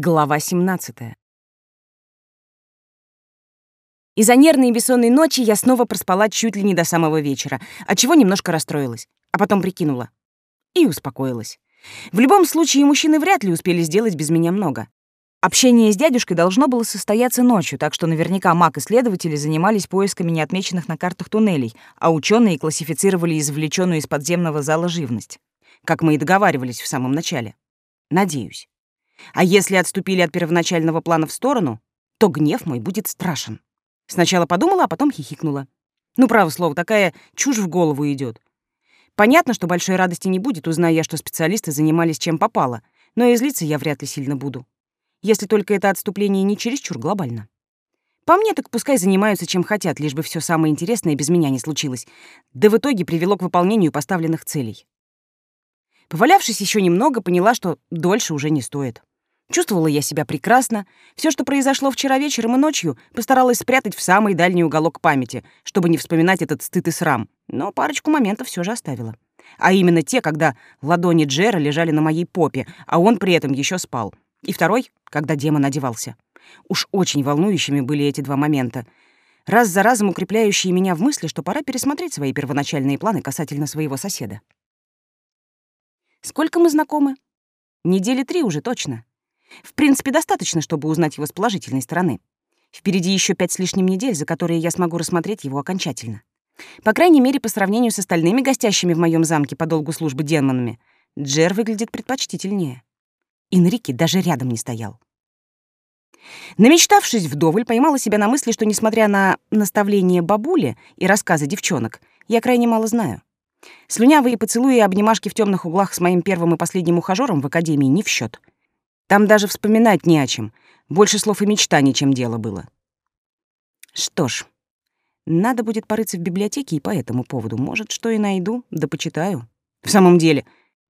Глава 17. Из-за нервной и бессонной ночи я снова проспала чуть ли не до самого вечера, отчего немножко расстроилась, а потом прикинула. И успокоилась. В любом случае, мужчины вряд ли успели сделать без меня много. Общение с дядюшкой должно было состояться ночью, так что наверняка маг-исследователи занимались поисками неотмеченных на картах туннелей, а ученые классифицировали извлеченную из подземного зала живность, как мы и договаривались в самом начале. Надеюсь. А если отступили от первоначального плана в сторону, то гнев мой будет страшен. Сначала подумала, а потом хихикнула. Ну, право слово, такая чушь в голову идет. Понятно, что большой радости не будет, узная я, что специалисты занимались чем попало, но и злиться я вряд ли сильно буду. Если только это отступление не чересчур глобально. По мне, так пускай занимаются чем хотят, лишь бы все самое интересное без меня не случилось, да в итоге привело к выполнению поставленных целей. Повалявшись еще немного, поняла, что дольше уже не стоит. Чувствовала я себя прекрасно. Все, что произошло вчера вечером и ночью, постаралась спрятать в самый дальний уголок памяти, чтобы не вспоминать этот стыд и срам. Но парочку моментов все же оставила. А именно те, когда ладони Джера лежали на моей попе, а он при этом еще спал. И второй, когда демон одевался. Уж очень волнующими были эти два момента. Раз за разом укрепляющие меня в мысли, что пора пересмотреть свои первоначальные планы касательно своего соседа. Сколько мы знакомы? Недели три уже точно. В принципе, достаточно, чтобы узнать его с положительной стороны. Впереди еще пять с лишним недель, за которые я смогу рассмотреть его окончательно. По крайней мере, по сравнению с остальными гостящими в моем замке по долгу службы демонами, Джер выглядит предпочтительнее. Инрики даже рядом не стоял. Намечтавшись вдоволь, поймала себя на мысли, что, несмотря на наставления бабули и рассказы девчонок, я крайне мало знаю. Слюнявые поцелуи и обнимашки в темных углах с моим первым и последним ухажером в академии не в счет. Там даже вспоминать не о чем. Больше слов и мечтаний, чем дело было. Что ж, надо будет порыться в библиотеке и по этому поводу. Может, что и найду, да почитаю. В самом деле,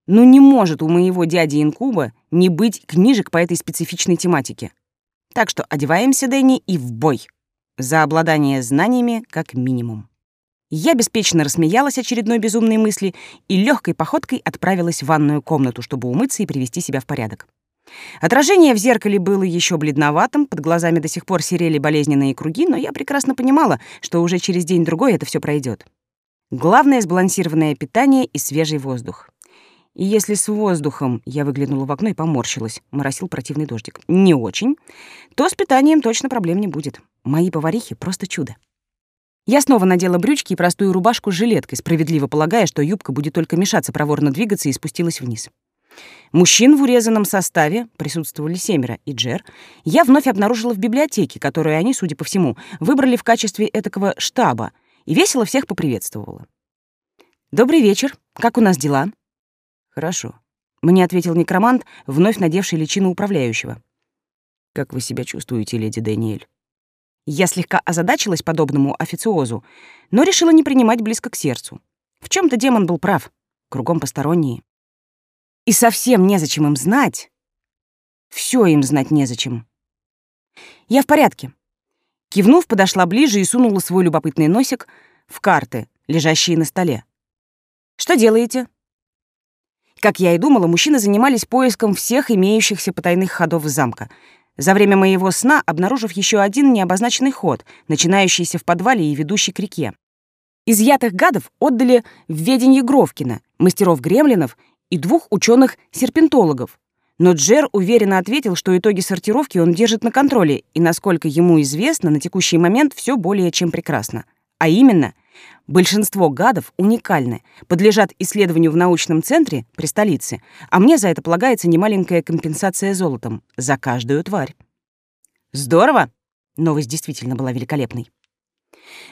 ну не может у моего дяди Инкуба не быть книжек по этой специфичной тематике. Так что одеваемся, Дэнни, и в бой. За обладание знаниями как минимум. Я беспечно рассмеялась очередной безумной мысли и легкой походкой отправилась в ванную комнату, чтобы умыться и привести себя в порядок. Отражение в зеркале было еще бледноватым, под глазами до сих пор серели болезненные круги, но я прекрасно понимала, что уже через день-другой это все пройдет. Главное — сбалансированное питание и свежий воздух. И если с воздухом я выглянула в окно и поморщилась, моросил противный дождик, не очень, то с питанием точно проблем не будет. Мои поварихи — просто чудо. Я снова надела брючки и простую рубашку с жилеткой, справедливо полагая, что юбка будет только мешаться проворно двигаться, и спустилась вниз. Мужчин в урезанном составе, присутствовали семеро и Джер, я вновь обнаружила в библиотеке, которую они, судя по всему, выбрали в качестве этакого штаба, и весело всех поприветствовала. «Добрый вечер. Как у нас дела?» «Хорошо», — мне ответил некромант, вновь надевший личину управляющего. «Как вы себя чувствуете, леди Дэниэль?» Я слегка озадачилась подобному официозу, но решила не принимать близко к сердцу. В чем то демон был прав. Кругом посторонние. И совсем незачем им знать. Все им знать незачем. Я в порядке. Кивнув, подошла ближе и сунула свой любопытный носик в карты, лежащие на столе. Что делаете? Как я и думала, мужчины занимались поиском всех имеющихся потайных ходов замка. За время моего сна обнаружив еще один необозначенный ход, начинающийся в подвале и ведущий к реке. Изъятых гадов отдали в ведение Гровкина, мастеров гремлинов и двух ученых-серпентологов. Но Джер уверенно ответил, что итоги сортировки он держит на контроле, и, насколько ему известно, на текущий момент все более чем прекрасно. А именно, большинство гадов уникальны, подлежат исследованию в научном центре при столице, а мне за это полагается немаленькая компенсация золотом за каждую тварь. Здорово! Новость действительно была великолепной.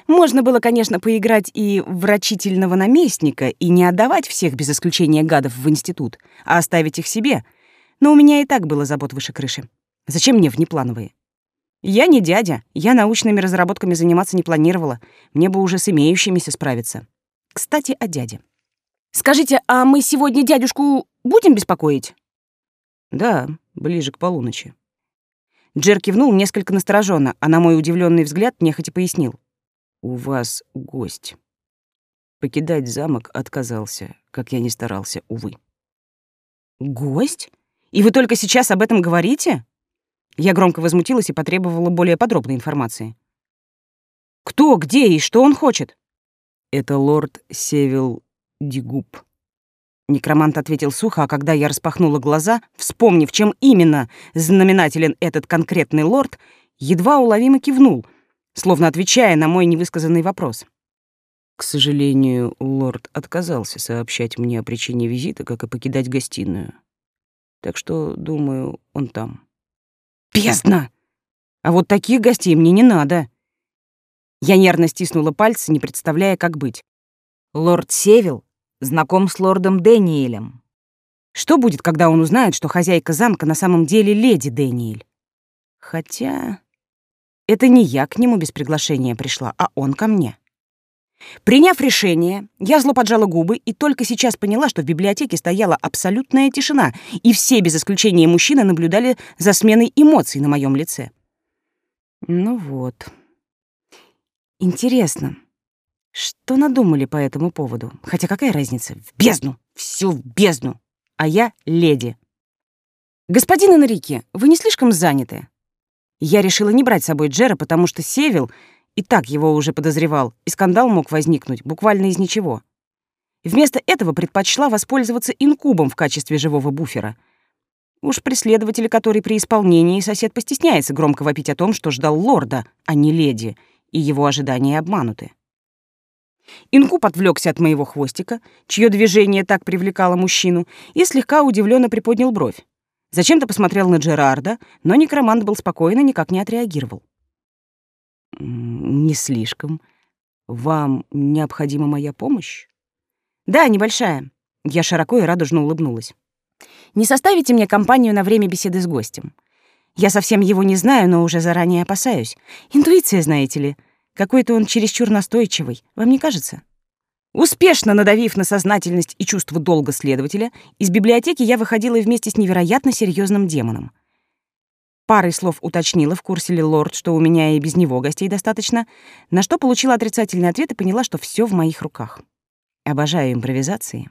Можно было, конечно, поиграть и врачительного наместника и не отдавать всех без исключения гадов в институт, а оставить их себе. Но у меня и так было забот выше крыши. Зачем мне внеплановые? Я не дядя, я научными разработками заниматься не планировала. Мне бы уже с имеющимися справиться. Кстати, о дяде. Скажите, а мы сегодня дядюшку будем беспокоить? Да, ближе к полуночи. Джер кивнул несколько настороженно, а на мой удивленный взгляд нехотя пояснил. «У вас гость». Покидать замок отказался, как я не старался, увы. «Гость? И вы только сейчас об этом говорите?» Я громко возмутилась и потребовала более подробной информации. «Кто, где и что он хочет?» «Это лорд Севил Дигуб». Некромант ответил сухо, а когда я распахнула глаза, вспомнив, чем именно знаменателен этот конкретный лорд, едва уловимо кивнул, словно отвечая на мой невысказанный вопрос. К сожалению, лорд отказался сообщать мне о причине визита, как и покидать гостиную. Так что, думаю, он там. Бездна! А вот таких гостей мне не надо. Я нервно стиснула пальцы, не представляя, как быть. Лорд Севил знаком с лордом Дэниелем. Что будет, когда он узнает, что хозяйка замка на самом деле леди Дэниель? Хотя это не я к нему без приглашения пришла, а он ко мне. Приняв решение, я зло поджала губы и только сейчас поняла, что в библиотеке стояла абсолютная тишина, и все, без исключения мужчины, наблюдали за сменой эмоций на моем лице. Ну вот. Интересно, что надумали по этому поводу? Хотя какая разница? В бездну! Всю в бездну! А я леди. Господин Энрике, вы не слишком заняты? Я решила не брать с собой Джера, потому что Севил и так его уже подозревал, и скандал мог возникнуть буквально из ничего. Вместо этого предпочла воспользоваться инкубом в качестве живого буфера. Уж преследователь, который при исполнении сосед постесняется громко вопить о том, что ждал лорда, а не леди, и его ожидания обмануты. Инкуб отвлекся от моего хвостика, чье движение так привлекало мужчину, и слегка удивленно приподнял бровь. Зачем-то посмотрел на Джерарда, но некромант был спокойно, никак не отреагировал. Не слишком. Вам необходима моя помощь? Да, небольшая. Я широко и радужно улыбнулась. Не составите мне компанию на время беседы с гостем. Я совсем его не знаю, но уже заранее опасаюсь. Интуиция, знаете ли. Какой-то он чересчур настойчивый, вам не кажется? Успешно надавив на сознательность и чувство долга следователя, из библиотеки я выходила вместе с невероятно серьезным демоном — Парой слов уточнила, в курсе ли лорд, что у меня и без него гостей достаточно, на что получила отрицательный ответ и поняла, что все в моих руках. Обожаю импровизации.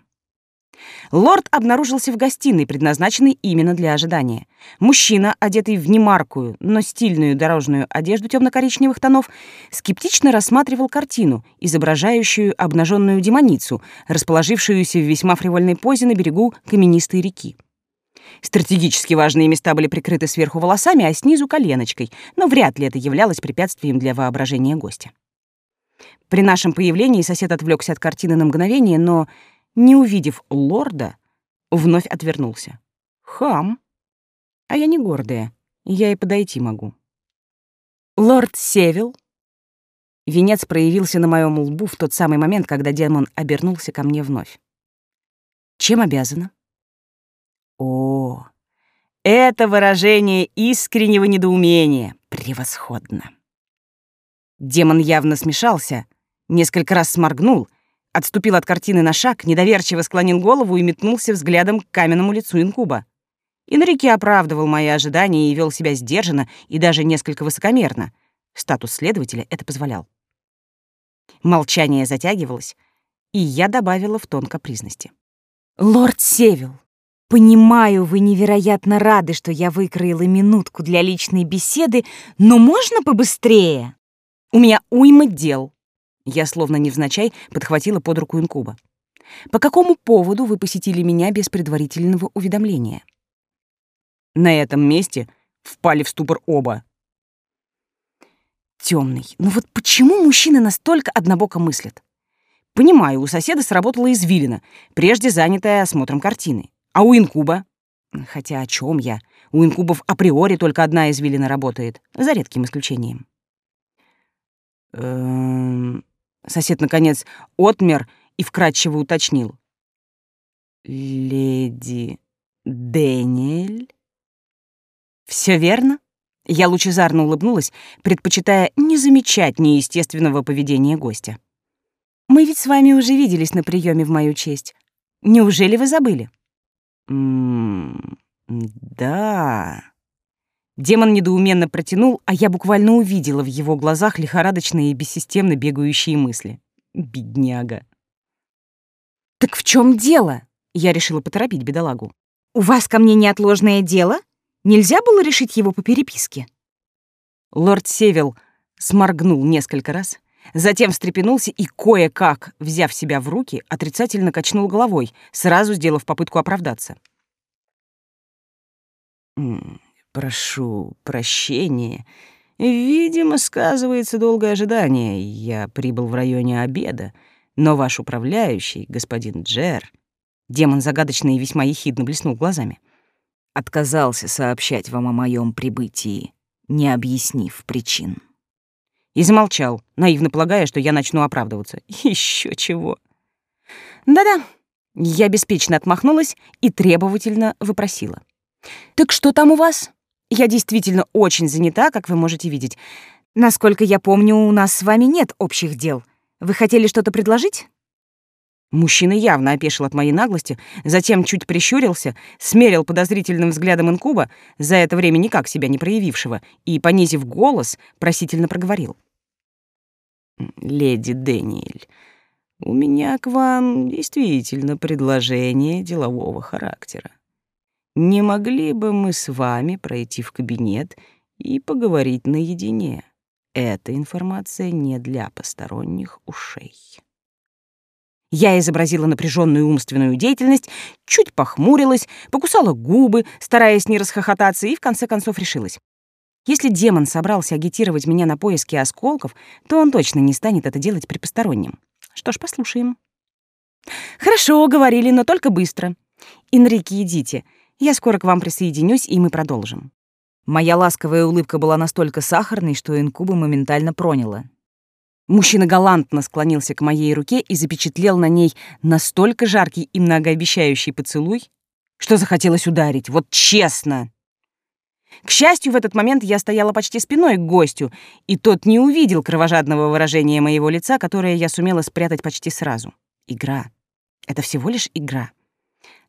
Лорд обнаружился в гостиной, предназначенной именно для ожидания. Мужчина, одетый в немаркую, но стильную дорожную одежду темно-коричневых тонов, скептично рассматривал картину, изображающую обнаженную демоницу, расположившуюся в весьма фривольной позе на берегу каменистой реки. Стратегически важные места были прикрыты сверху волосами, а снизу — коленочкой, но вряд ли это являлось препятствием для воображения гостя. При нашем появлении сосед отвлекся от картины на мгновение, но, не увидев лорда, вновь отвернулся. Хам. А я не гордая, я и подойти могу. Лорд Севил. Венец проявился на моем лбу в тот самый момент, когда демон обернулся ко мне вновь. Чем обязана? О, это выражение искреннего недоумения. Превосходно. Демон явно смешался, несколько раз сморгнул, отступил от картины на шаг, недоверчиво склонил голову и метнулся взглядом к каменному лицу инкуба. Инрике оправдывал мои ожидания и вел себя сдержанно и даже несколько высокомерно. Статус следователя это позволял. Молчание затягивалось, и я добавила в тон капризности. «Лорд Севил, Понимаю, вы невероятно рады, что я выкроила минутку для личной беседы, но можно побыстрее? У меня уйма дел. Я словно невзначай подхватила под руку инкуба. По какому поводу вы посетили меня без предварительного уведомления? На этом месте впали в ступор оба. Темный. Ну вот почему мужчины настолько однобоко мыслят? Понимаю, у соседа сработала извилина, прежде занятая осмотром картины. А у инкуба? Хотя о чем я? У инкубов априори только одна извилина работает, за редким исключением. Эм... Сосед, наконец, отмер и вкратчиво уточнил. «Леди Дэниэль?» «Все верно?» Я лучезарно улыбнулась, предпочитая не замечать неестественного поведения гостя. «Мы ведь с вами уже виделись на приеме в мою честь. Неужели вы забыли?» М да. Демон недоуменно протянул, а я буквально увидела в его глазах лихорадочные и бессистемно бегающие мысли. Бедняга. «Так в чем дело?» — я решила поторопить бедолагу. «У вас ко мне неотложное дело? Нельзя было решить его по переписке? Лорд Севил сморгнул несколько раз, затем встрепенулся и кое-как, взяв себя в руки, отрицательно качнул головой, сразу сделав попытку оправдаться. «Прошу прощения. Видимо, сказывается долгое ожидание. Я прибыл в районе обеда, но ваш управляющий, господин Джер...» Демон загадочно и весьма ехидно блеснул глазами. «Отказался сообщать вам о моем прибытии, не объяснив причин» и замолчал, наивно полагая, что я начну оправдываться. Еще чего. Да-да, я беспечно отмахнулась и требовательно выпросила. «Так что там у вас?» «Я действительно очень занята, как вы можете видеть. Насколько я помню, у нас с вами нет общих дел. Вы хотели что-то предложить?» Мужчина явно опешил от моей наглости, затем чуть прищурился, смерил подозрительным взглядом инкуба, за это время никак себя не проявившего, и, понизив голос, просительно проговорил леди Дэниэль, у меня к вам действительно предложение делового характера. Не могли бы мы с вами пройти в кабинет и поговорить наедине? Эта информация не для посторонних ушей. Я изобразила напряженную умственную деятельность, чуть похмурилась, покусала губы, стараясь не расхохотаться, и в конце концов решилась. Если демон собрался агитировать меня на поиски осколков, то он точно не станет это делать при постороннем. Что ж, послушаем. Хорошо, говорили, но только быстро. Инрики, идите. Я скоро к вам присоединюсь, и мы продолжим. Моя ласковая улыбка была настолько сахарной, что инкуба моментально проняла. Мужчина галантно склонился к моей руке и запечатлел на ней настолько жаркий и многообещающий поцелуй, что захотелось ударить. Вот честно! К счастью, в этот момент я стояла почти спиной к гостю, и тот не увидел кровожадного выражения моего лица, которое я сумела спрятать почти сразу. Игра. Это всего лишь игра.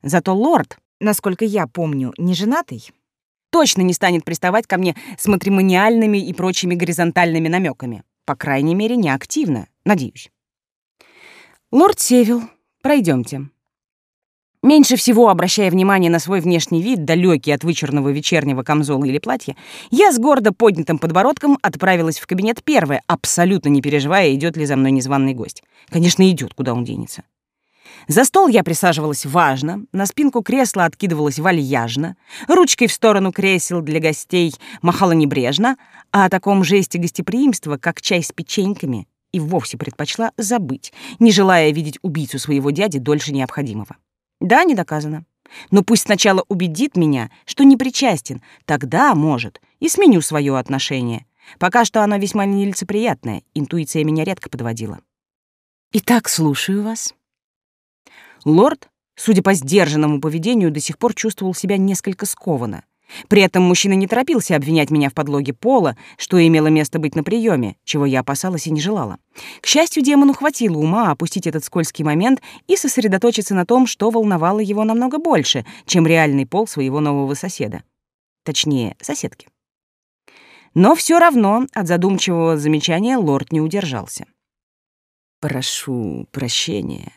Зато лорд, насколько я помню, не женатый, точно не станет приставать ко мне с матримониальными и прочими горизонтальными намеками. По крайней мере, не активно, надеюсь. Лорд Севил, пройдемте. Меньше всего обращая внимание на свой внешний вид, далекий от вычурного вечернего камзола или платья, я с гордо поднятым подбородком отправилась в кабинет первая, абсолютно не переживая, идет ли за мной незваный гость. Конечно, идет, куда он денется. За стол я присаживалась важно, на спинку кресла откидывалась вальяжно, ручкой в сторону кресел для гостей махала небрежно, а о таком жесте гостеприимства, как чай с печеньками, и вовсе предпочла забыть, не желая видеть убийцу своего дяди дольше необходимого. Да, не доказано. Но пусть сначала убедит меня, что не причастен, тогда, может, и сменю свое отношение. Пока что оно весьма нелицеприятное, интуиция меня редко подводила. Итак, слушаю вас. Лорд, судя по сдержанному поведению, до сих пор чувствовал себя несколько скованно. При этом мужчина не торопился обвинять меня в подлоге пола, что имело место быть на приеме, чего я опасалась и не желала. К счастью, демону хватило ума опустить этот скользкий момент и сосредоточиться на том, что волновало его намного больше, чем реальный пол своего нового соседа. Точнее, соседки. Но все равно от задумчивого замечания лорд не удержался. «Прошу прощения»,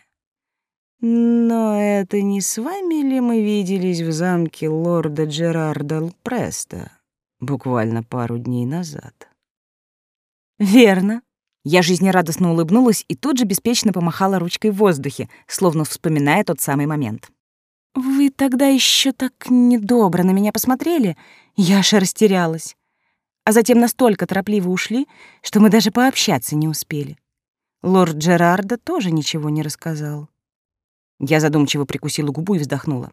но это не с вами ли мы виделись в замке лорда Джерарда Преста буквально пару дней назад? Верно. Я жизнерадостно улыбнулась и тут же беспечно помахала ручкой в воздухе, словно вспоминая тот самый момент. Вы тогда еще так недобро на меня посмотрели, я аж растерялась. А затем настолько торопливо ушли, что мы даже пообщаться не успели. Лорд Джерарда тоже ничего не рассказал. Я задумчиво прикусила губу и вздохнула.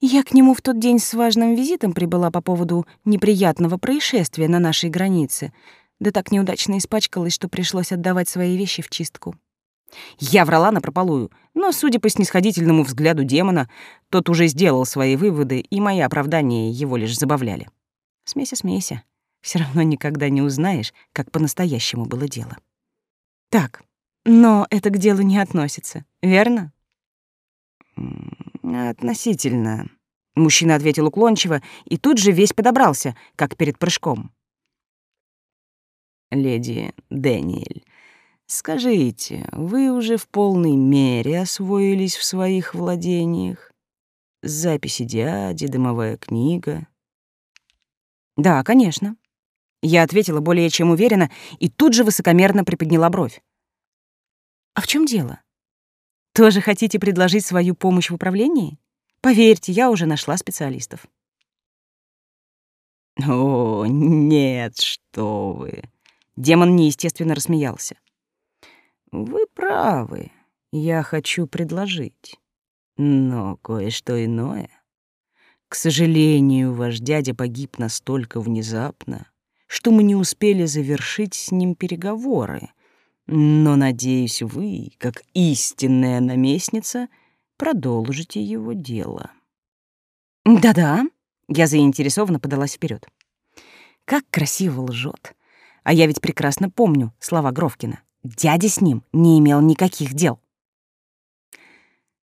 Я к нему в тот день с важным визитом прибыла по поводу неприятного происшествия на нашей границе, да так неудачно испачкалась, что пришлось отдавать свои вещи в чистку. Я врала напропалую, но, судя по снисходительному взгляду демона, тот уже сделал свои выводы, и мои оправдания его лишь забавляли. Смейся, смейся. Все равно никогда не узнаешь, как по-настоящему было дело. Так, но это к делу не относится, верно? Относительно. Мужчина ответил уклончиво и тут же весь подобрался, как перед прыжком. Леди Дэниэль, скажите, вы уже в полной мере освоились в своих владениях? Записи дяди, дымовая книга. Да, конечно. Я ответила более чем уверенно и тут же высокомерно приподняла бровь. А в чем дело? Тоже хотите предложить свою помощь в управлении? Поверьте, я уже нашла специалистов. О, нет, что вы. Демон неестественно рассмеялся. Вы правы. Я хочу предложить. Но кое-что иное. К сожалению, ваш дядя погиб настолько внезапно, что мы не успели завершить с ним переговоры. Но, надеюсь, вы, как истинная наместница, продолжите его дело. Да-да, я заинтересованно подалась вперед. Как красиво лжет. А я ведь прекрасно помню слова Гровкина. Дядя с ним не имел никаких дел.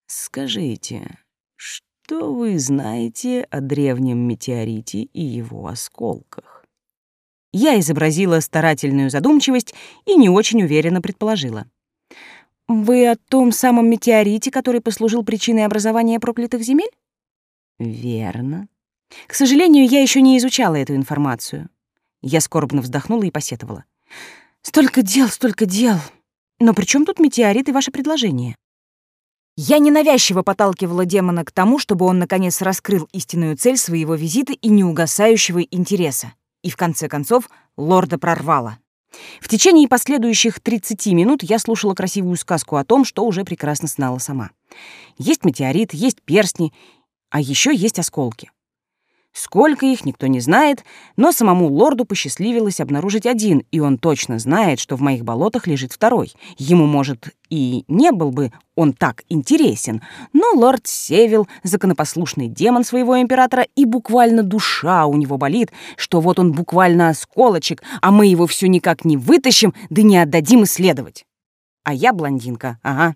Скажите, что вы знаете о древнем метеорите и его осколках? Я изобразила старательную задумчивость и не очень уверенно предположила. Вы о том самом метеорите, который послужил причиной образования проклятых земель? Верно. К сожалению, я еще не изучала эту информацию. Я скорбно вздохнула и посетовала. Столько дел, столько дел. Но при чем тут метеорит и ваше предложение? Я ненавязчиво подталкивала демона к тому, чтобы он наконец раскрыл истинную цель своего визита и неугасающего интереса. И в конце концов лорда прорвало. В течение последующих 30 минут я слушала красивую сказку о том, что уже прекрасно знала сама. Есть метеорит, есть перстни, а еще есть осколки. Сколько их, никто не знает, но самому лорду посчастливилось обнаружить один, и он точно знает, что в моих болотах лежит второй. Ему, может, и не был бы он так интересен, но лорд Севил — законопослушный демон своего императора, и буквально душа у него болит, что вот он буквально осколочек, а мы его все никак не вытащим, да не отдадим исследовать. А я блондинка, ага.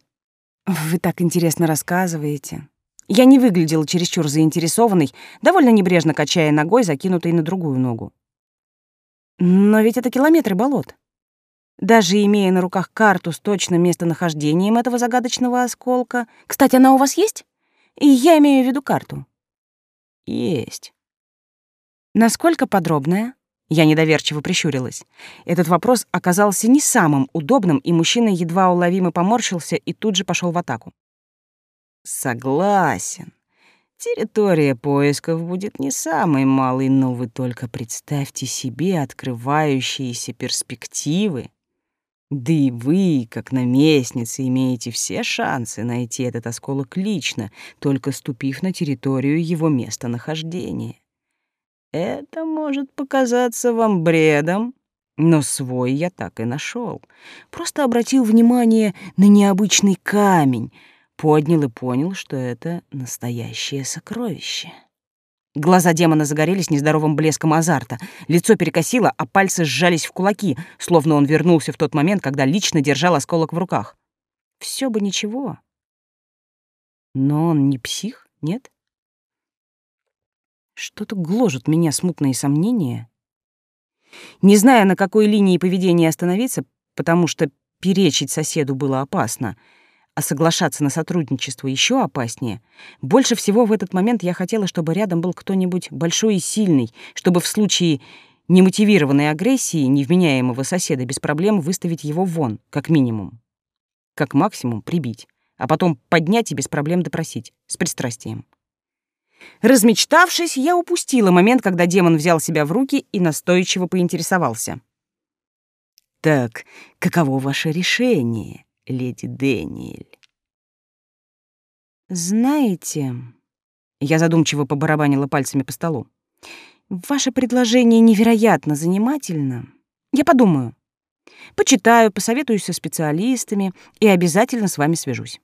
Вы так интересно рассказываете. Я не выглядела чересчур заинтересованной, довольно небрежно качая ногой, закинутой на другую ногу. Но ведь это километры болот. Даже имея на руках карту с точным местонахождением этого загадочного осколка... Кстати, она у вас есть? И я имею в виду карту. Есть. Насколько подробная? Я недоверчиво прищурилась. Этот вопрос оказался не самым удобным, и мужчина едва уловимо поморщился и тут же пошел в атаку. Согласен. Территория поисков будет не самой малой, но вы только представьте себе открывающиеся перспективы. Да и вы, как наместница, имеете все шансы найти этот осколок лично, только ступив на территорию его местонахождения. Это может показаться вам бредом, но свой я так и нашел. Просто обратил внимание на необычный камень — поднял и понял, что это настоящее сокровище. Глаза демона загорелись нездоровым блеском азарта, лицо перекосило, а пальцы сжались в кулаки, словно он вернулся в тот момент, когда лично держал осколок в руках. Все бы ничего. Но он не псих, нет? Что-то гложет меня смутные сомнения. Не зная, на какой линии поведения остановиться, потому что перечить соседу было опасно — а соглашаться на сотрудничество еще опаснее. Больше всего в этот момент я хотела, чтобы рядом был кто-нибудь большой и сильный, чтобы в случае немотивированной агрессии невменяемого соседа без проблем выставить его вон, как минимум. Как максимум прибить, а потом поднять и без проблем допросить, с пристрастием. Размечтавшись, я упустила момент, когда демон взял себя в руки и настойчиво поинтересовался. «Так, каково ваше решение?» Леди Дэниэль. Знаете, я задумчиво побарабанила пальцами по столу. Ваше предложение невероятно занимательно. Я подумаю. Почитаю, посоветуюсь со специалистами и обязательно с вами свяжусь.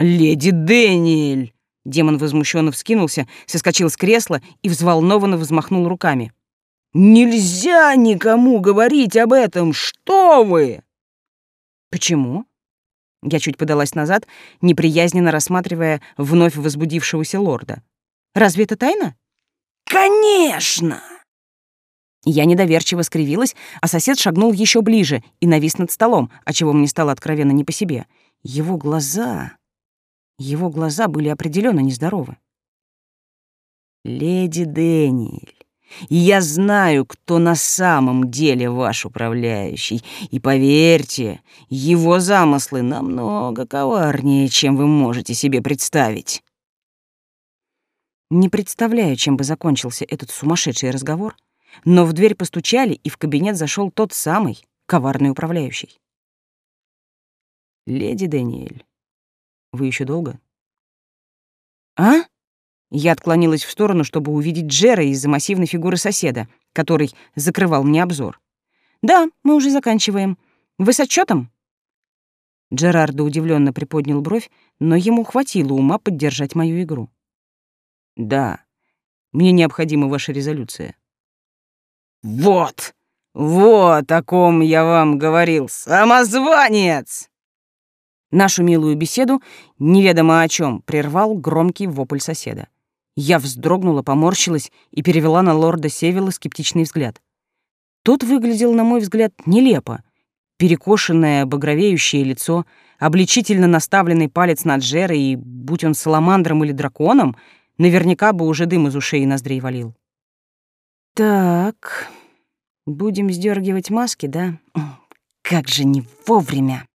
Леди Дэниэль! Демон возмущенно вскинулся, соскочил с кресла и взволнованно взмахнул руками. «Нельзя никому говорить об этом! Что вы!» Почему? Я чуть подалась назад, неприязненно рассматривая вновь возбудившегося лорда. Разве это тайна? Конечно! Я недоверчиво скривилась, а сосед шагнул еще ближе и навис над столом, отчего мне стало откровенно не по себе. Его глаза... Его глаза были определенно нездоровы. «Леди Дэниэль, я знаю, кто на самом деле ваш управляющий, и поверьте, его замыслы намного коварнее, чем вы можете себе представить». Не представляю, чем бы закончился этот сумасшедший разговор, но в дверь постучали, и в кабинет зашел тот самый коварный управляющий. «Леди Дэниэль, вы еще долго?» «А?» Я отклонилась в сторону, чтобы увидеть Джера из-за массивной фигуры соседа, который закрывал мне обзор. «Да, мы уже заканчиваем. Вы с отчетом? Джерардо удивленно приподнял бровь, но ему хватило ума поддержать мою игру. «Да, мне необходима ваша резолюция». «Вот! Вот о ком я вам говорил, самозванец!» Нашу милую беседу, неведомо о чем, прервал громкий вопль соседа. Я вздрогнула, поморщилась и перевела на лорда Севила скептичный взгляд. Тот выглядел, на мой взгляд, нелепо. Перекошенное, багровеющее лицо, обличительно наставленный палец на Джера и, будь он саламандром или драконом, наверняка бы уже дым из ушей и ноздрей валил. «Так, будем сдергивать маски, да? Как же не вовремя!»